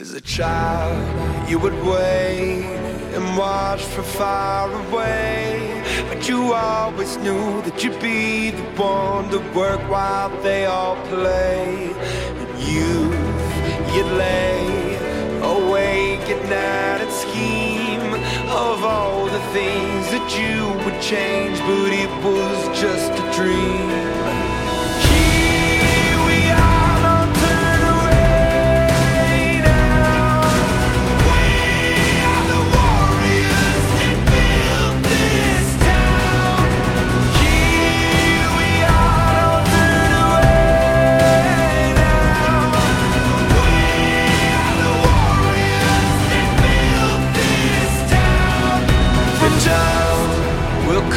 As a child, you would wait and watch from far away. But you always knew that you'd be the one to work while they all play. And youth, you'd lay awake at night and scheme of all the things that you would change, but it was just a dream.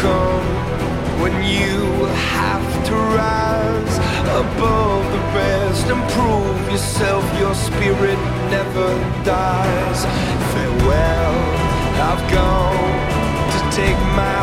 Come when you have to rise above the rest and prove yourself. Your spirit never dies. Farewell, I've gone to take my